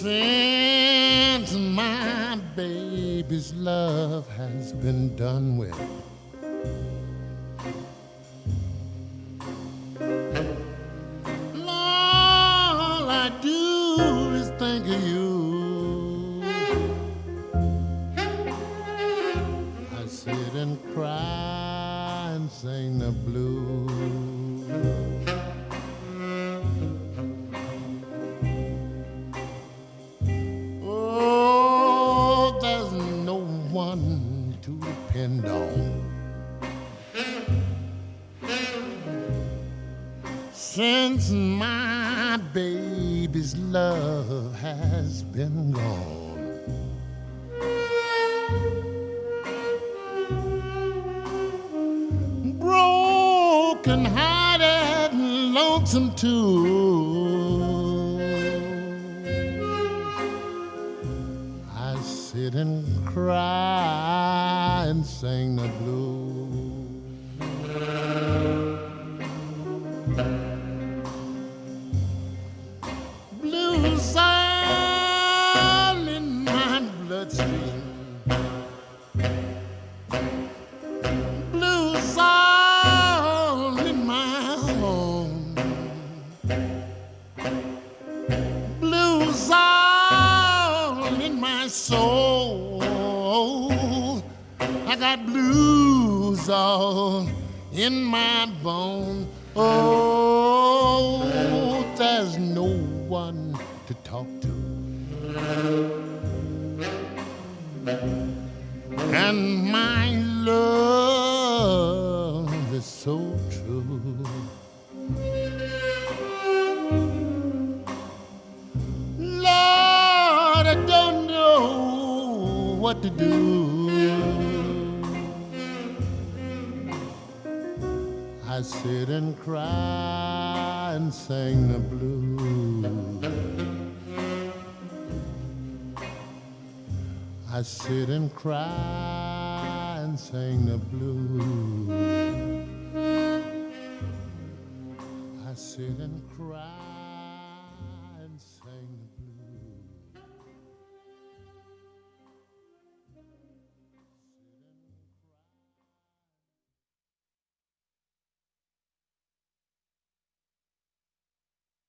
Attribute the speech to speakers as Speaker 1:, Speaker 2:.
Speaker 1: Since my baby's love has been done with, all I do is think of you. I sit and cry and sing the blues. Depend on. Since my baby's love has been gone. Broken hearted and lonesome too. I sit and cry and sing the blues. Blues all in my bloodstream. Blues all in my home. Blues all in my soul. I got blues all in my bone. Oh, there's no one to talk to. And my love is so true. Lord, I don't know what to do. I sit and cry and sing the blues. I sit and cry and sing the blues. I sit and cry.